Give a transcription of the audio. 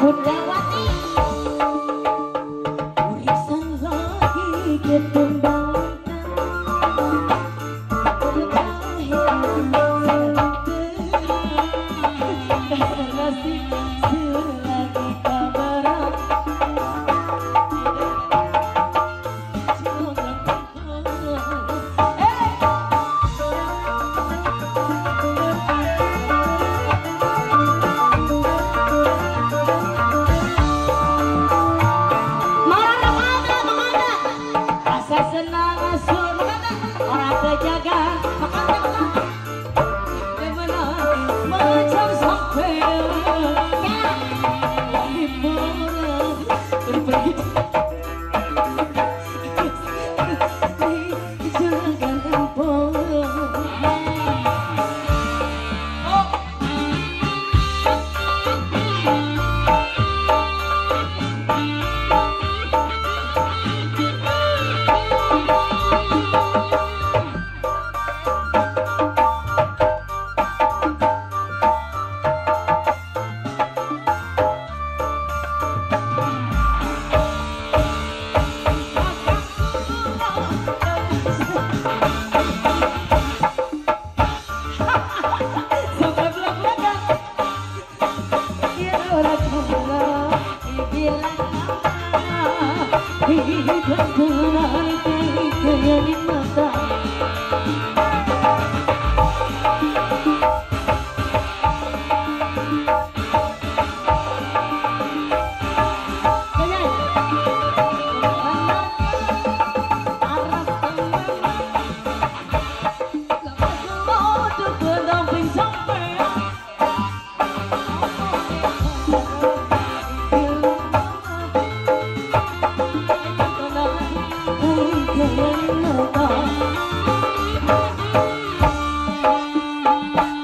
คุณ Yeah.